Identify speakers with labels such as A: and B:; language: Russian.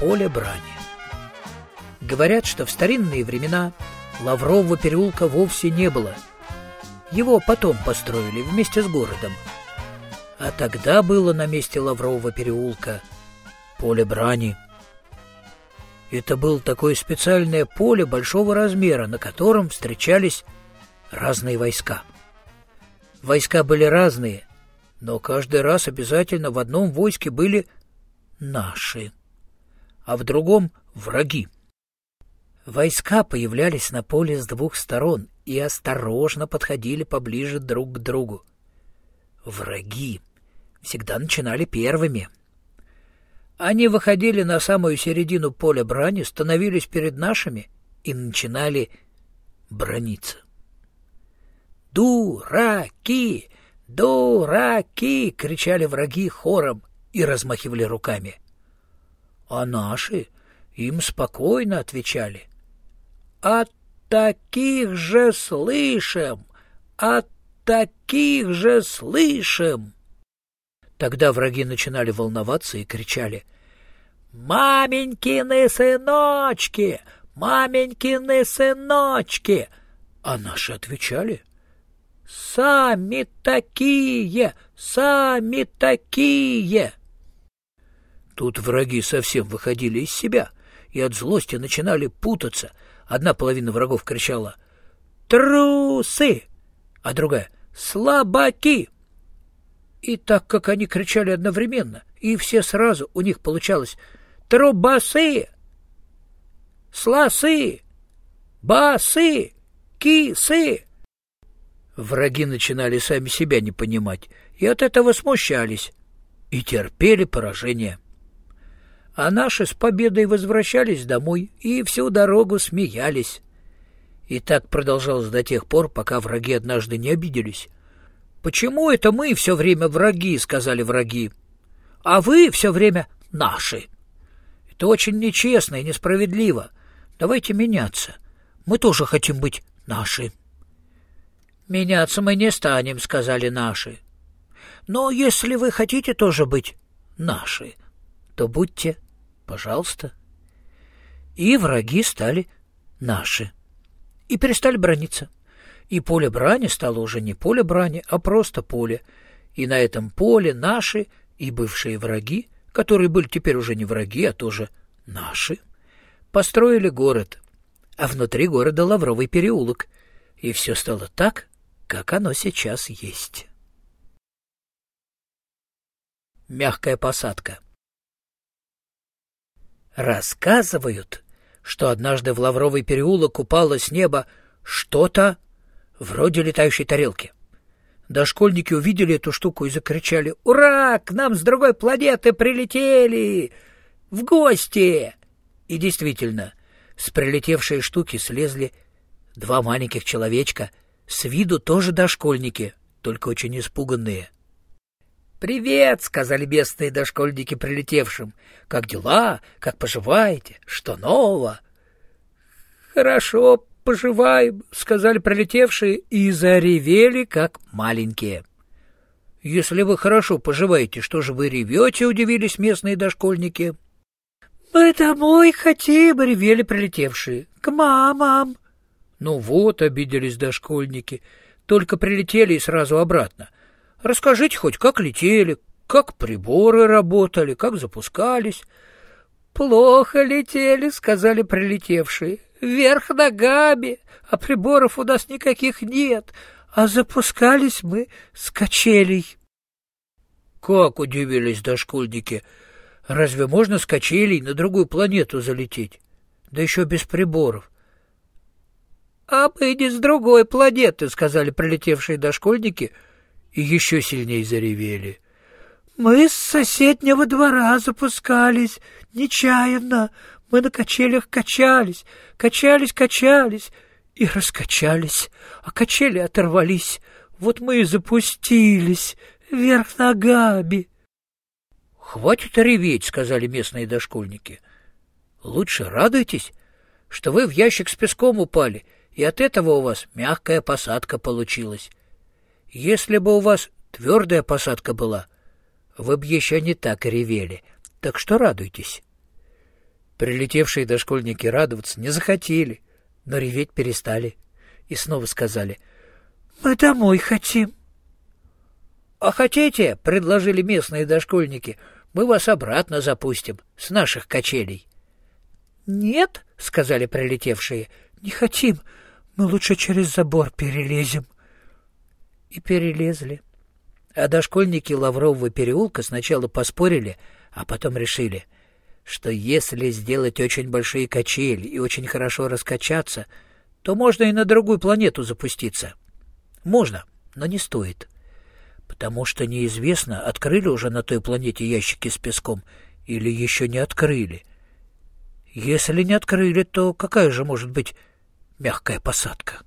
A: поле брани. Говорят, что в старинные времена Лаврового переулка вовсе не было. Его потом построили вместе с городом. А тогда было на месте Лаврового переулка поле брани. Это было такое специальное поле большого размера, на котором встречались разные войска. Войска были разные, но каждый раз обязательно в одном войске были наши, а в другом — враги. Войска появлялись на поле с двух сторон и осторожно подходили поближе друг к другу. Враги всегда начинали первыми. Они выходили на самую середину поля брани, становились перед нашими и начинали брониться. «Дураки! Дураки!» — кричали враги хором и размахивали руками. А наши им спокойно отвечали. «От таких же слышим! От таких же слышим!» Тогда враги начинали волноваться и кричали «Маменькины сыночки! Маменькины сыночки!» А наши отвечали «Сами такие! Сами такие!» Тут враги совсем выходили из себя и от злости начинали путаться. Одна половина врагов кричала «Трусы!», а другая «Слабаки!». И так как они кричали одновременно, и все сразу у них получалось «Трубасы!», «Сласы!», «Басы!», «Кисы!», Враги начинали сами себя не понимать и от этого смущались и терпели поражение. А наши с победой возвращались домой и всю дорогу смеялись. И так продолжалось до тех пор, пока враги однажды не обиделись. «Почему это мы все время враги?» — сказали враги. «А вы все время наши». «Это очень нечестно и несправедливо. Давайте меняться. Мы тоже хотим быть наши». «Меняться мы не станем», — сказали наши. «Но если вы хотите тоже быть наши, то будьте, пожалуйста». И враги стали наши. И перестали брониться. И поле брани стало уже не поле брани, а просто поле. И на этом поле наши и бывшие враги, которые были теперь уже не враги, а тоже наши, построили город, а внутри города Лавровый переулок. И все стало так, как оно сейчас есть. Мягкая посадка Рассказывают, что однажды в Лавровый переулок упало с неба что-то вроде летающей тарелки. Дошкольники увидели эту штуку и закричали «Ура! К нам с другой планеты прилетели! В гости!» И действительно, с прилетевшей штуки слезли два маленьких человечка с виду тоже дошкольники, только очень испуганные. «Привет!» — сказали местные дошкольники прилетевшим. «Как дела? Как поживаете? Что нового?» «Хорошо поживаем», — сказали прилетевшие и заревели, как маленькие. «Если вы хорошо поживаете, что же вы ревете?» — удивились местные дошкольники. «Мы домой хотим», — ревели прилетевшие. «К мамам». Ну вот, обиделись дошкольники, только прилетели и сразу обратно. Расскажите хоть, как летели, как приборы работали, как запускались. Плохо летели, сказали прилетевшие. Вверх ногами, а приборов у нас никаких нет, а запускались мы с качелей. Как удивились дошкольники! Разве можно с качелей на другую планету залететь? Да еще без приборов. «А мы не с другой планеты», — сказали прилетевшие дошкольники и еще сильнее заревели. «Мы с соседнего двора запускались, нечаянно. Мы на качелях качались, качались, качались и раскачались, а качели оторвались. Вот мы и запустились вверх ногами». «Хватит реветь», — сказали местные дошкольники. «Лучше радуйтесь, что вы в ящик с песком упали» и от этого у вас мягкая посадка получилась. Если бы у вас твердая посадка была, вы бы еще не так ревели, так что радуйтесь. Прилетевшие дошкольники радоваться не захотели, но реветь перестали и снова сказали «Мы домой хотим». «А хотите, — предложили местные дошкольники, — мы вас обратно запустим с наших качелей». «Нет, — сказали прилетевшие, — не хотим, мы лучше через забор перелезем». И перелезли. А дошкольники Лаврового переулка сначала поспорили, а потом решили, что если сделать очень большие качели и очень хорошо раскачаться, то можно и на другую планету запуститься. Можно, но не стоит. Потому что неизвестно, открыли уже на той планете ящики с песком или еще не открыли. Если не открыли, то какая же может быть мягкая посадка?